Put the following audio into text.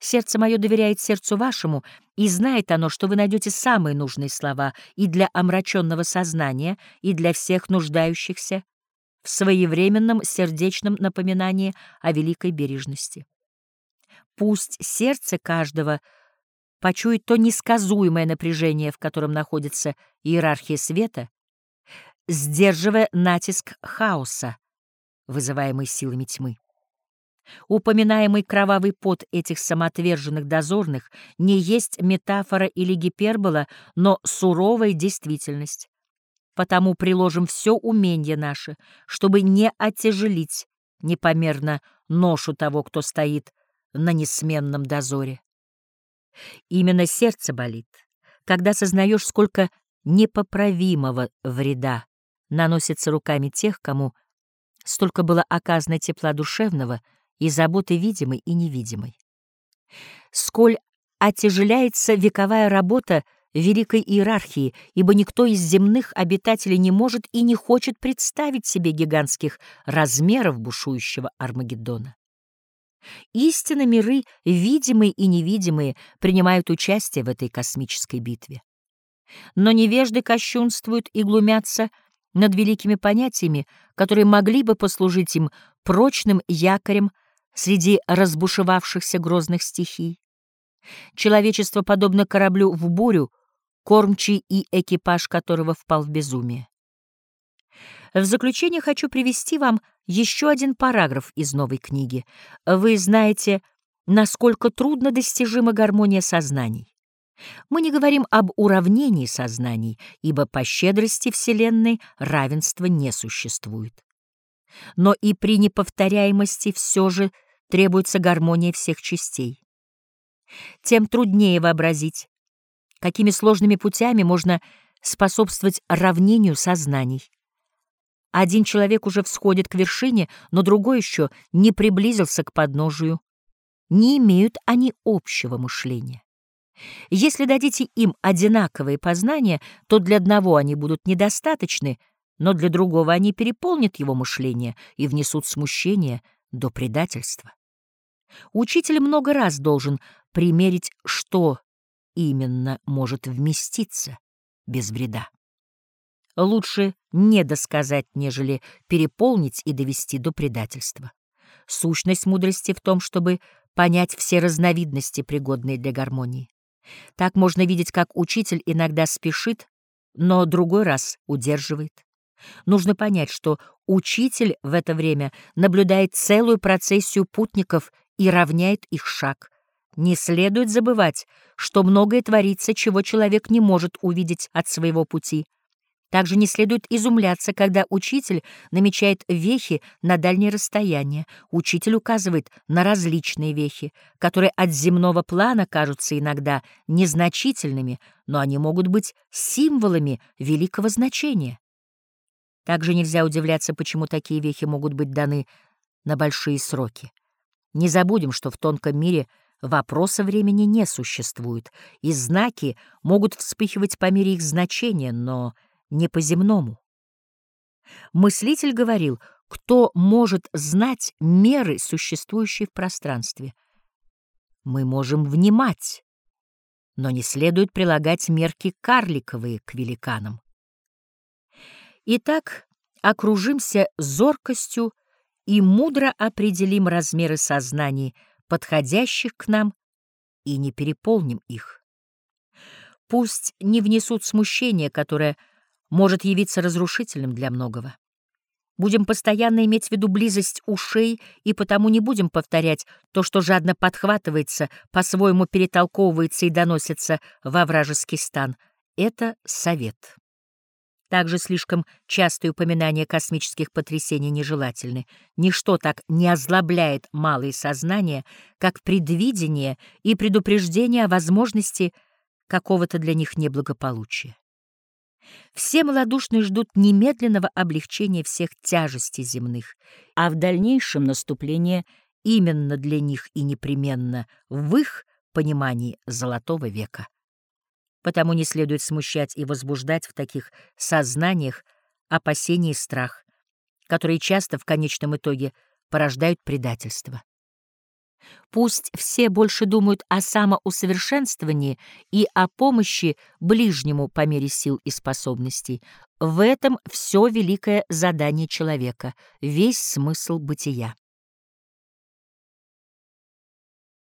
Сердце мое доверяет сердцу вашему, и знает оно, что вы найдете самые нужные слова и для омраченного сознания, и для всех нуждающихся в своевременном сердечном напоминании о великой бережности. Пусть сердце каждого почует то несказуемое напряжение, в котором находится иерархия света, сдерживая натиск хаоса, вызываемый силами тьмы. Упоминаемый кровавый пот этих самоотверженных дозорных не есть метафора или гипербола, но суровая действительность. Потому приложим все умение наше, чтобы не оттяжелить непомерно ношу того, кто стоит на несменном дозоре. Именно сердце болит, когда сознаешь, сколько непоправимого вреда наносится руками тех, кому столько было оказано тепла душевного и заботы видимой и невидимой. Сколь отяжеляется вековая работа великой иерархии, ибо никто из земных обитателей не может и не хочет представить себе гигантских размеров бушующего Армагеддона. Истинно миры, видимые и невидимые, принимают участие в этой космической битве. Но невежды кощунствуют и глумятся над великими понятиями, которые могли бы послужить им прочным якорем среди разбушевавшихся грозных стихий. Человечество подобно кораблю в бурю, кормчий и экипаж которого впал в безумие. В заключение хочу привести вам еще один параграф из новой книги. Вы знаете, насколько трудно достижима гармония сознаний. Мы не говорим об уравнении сознаний, ибо по щедрости Вселенной равенства не существует. Но и при неповторяемости все же требуется гармония всех частей. Тем труднее вообразить, какими сложными путями можно способствовать равнению сознаний. Один человек уже всходит к вершине, но другой еще не приблизился к подножию. Не имеют они общего мышления. Если дадите им одинаковые познания, то для одного они будут недостаточны, но для другого они переполнят его мышление и внесут смущение до предательства. Учитель много раз должен примерить, что именно может вместиться без вреда. Лучше не досказать, нежели переполнить и довести до предательства. Сущность мудрости в том, чтобы понять все разновидности, пригодные для гармонии. Так можно видеть, как учитель иногда спешит, но другой раз удерживает. Нужно понять, что учитель в это время наблюдает целую процессию путников и равняет их шаг. Не следует забывать, что многое творится, чего человек не может увидеть от своего пути. Также не следует изумляться, когда учитель намечает вехи на дальние расстояния. Учитель указывает на различные вехи, которые от земного плана кажутся иногда незначительными, но они могут быть символами великого значения. Также нельзя удивляться, почему такие вехи могут быть даны на большие сроки. Не забудем, что в тонком мире вопроса времени не существует, и знаки могут вспыхивать по мере их значения, но не по-земному. Мыслитель говорил, кто может знать меры, существующие в пространстве. Мы можем внимать, но не следует прилагать мерки карликовые к великанам. Итак, окружимся зоркостью и мудро определим размеры сознаний, подходящих к нам, и не переполним их. Пусть не внесут смущения, которое может явиться разрушительным для многого. Будем постоянно иметь в виду близость ушей, и потому не будем повторять то, что жадно подхватывается, по-своему перетолковывается и доносится во вражеский стан. Это совет. Также слишком частые упоминания космических потрясений нежелательны. Ничто так не озлобляет малые сознания, как предвидение и предупреждение о возможности какого-то для них неблагополучия. Все малодушные ждут немедленного облегчения всех тяжестей земных, а в дальнейшем наступления именно для них и непременно в их понимании золотого века. Потому не следует смущать и возбуждать в таких сознаниях опасения и страх, которые часто в конечном итоге порождают предательство. Пусть все больше думают о самоусовершенствовании и о помощи ближнему по мере сил и способностей. В этом все великое задание человека, весь смысл бытия.